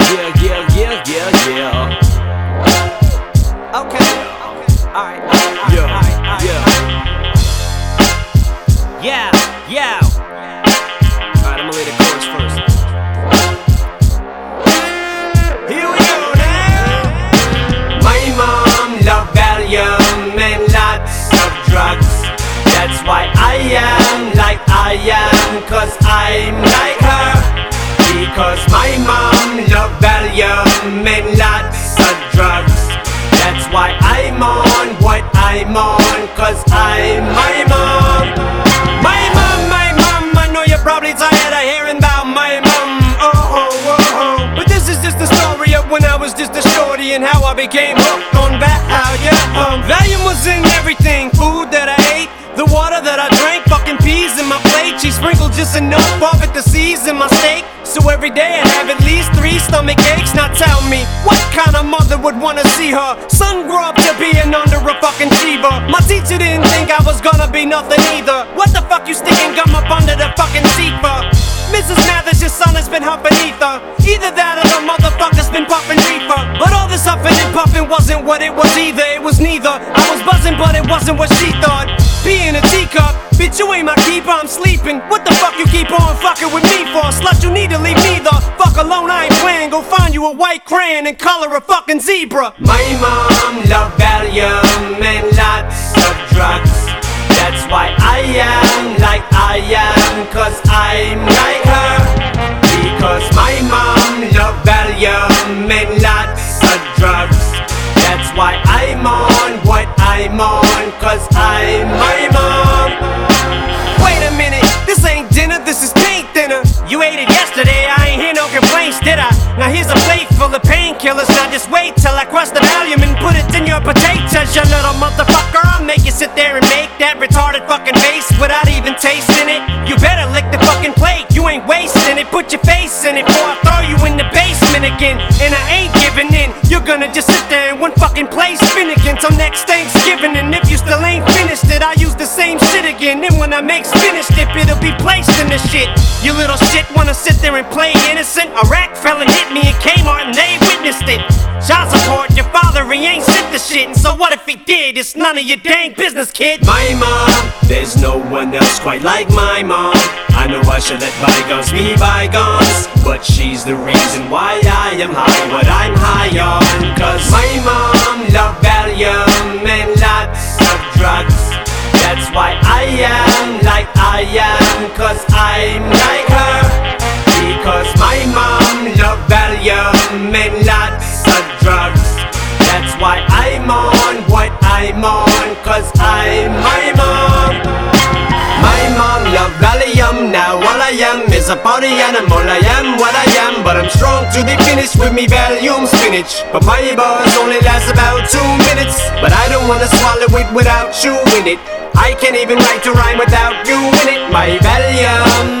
yeah, yeah, yeah, yeah, yeah, yeah. Okay. Alright. And how I became hooked on Valium. Um, Valium was in everything food that I ate, the water that I drank, fucking peas in my plate. She sprinkled just enough of it to season my steak. So every day I'd have at least three stomach aches. Now tell me, what kind of mother would wanna see her son grow up to being under a fucking Shiva? My teacher didn't think I was gonna be nothing either. What the fuck you sticking gum up under the fucking seat for? Mrs. Mathers, your son has been huffing ether. Either that or the motherfucker's been puffing reefer. But all puffing wasn't what it was either. It was neither. I was buzzing, but it wasn't what she thought. Being a teacup, bitch, you ain't my keeper. I'm sleeping. What the fuck you keep on fucking with me for? Slut, you need to leave me the fuck alone. I ain't playing. Go find you a white crayon and color a fucking zebra. My mom loved Valium and lots of drugs. That's why I am like I am, cause I'm like Wait a minute, this ain't dinner, this is paint. You ate it yesterday, I ain't hear no complaints, did I? Now here's a plate full of painkillers. Now just wait till I crush the Valium and put it in your potatoes, you little motherfucker. I'll make you sit there and make that retarded fucking face without even tasting it. You better lick the fucking plate, you ain't wasting it. Put your face in it before I throw you in the basement again. And I ain't giving in. You're gonna just sit there in one fucking place, spin again till next Thanksgiving. And if you still ain't shit. Then when I make finished it, it'll be placed in the shit. You little shit wanna sit there and play innocent. A rack felon hit me in Kmart and they witnessed it. Child support, your father, he ain't sent the shit. And so what if he did? It's none of your dang business, kid. My mom, there's no one else quite like my mom. I know I should let bygones be bygones. But she's the reason why I am high, what I'm high on. Is a party animal. I am what I am, but I'm strong to the finish with me Valium spinach. But my buzz only lasts about two minutes. But I don't wanna swallow it without you in it. I can't even write a rhyme without you in it. My Valium,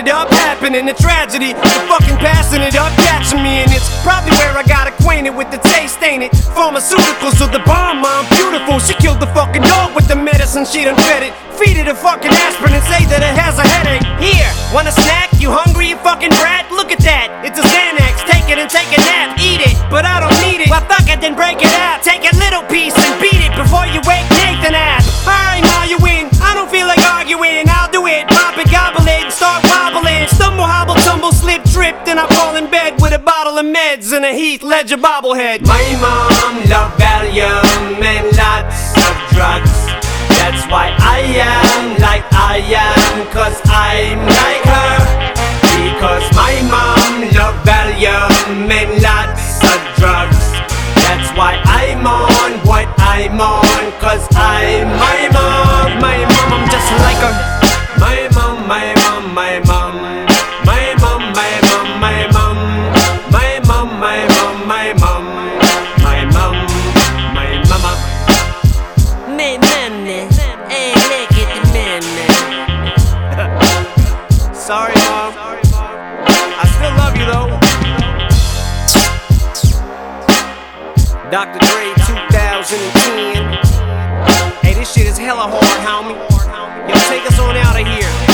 ended up happening. A tragedy, the fucking passing it up, catching me. And it's probably where I got acquainted with the taste, ain't it? Pharmaceuticals of the bomb, mom, beautiful. She killed the fucking dog with the medicine she done fed it. Feed it a fucking aspirin and say that it has a headache. Here, want a snack? You hungry, you fucking brat? Look at that, it's a Xanax. Take it and take a nap. Eat it, but I don't need it. Well, fuck it, then break it of meds and a Heath Ledger bobblehead. My mom loved Valium and lots of drugs. That's why I am like I am, cause I'm like her. Because my mom loved Valium and lots hey look at the mammy. Sorry, mom. I still love you though. Dr. Dre 2010. Hey, this shit is hella hard, homie. Yo, take us on out of here.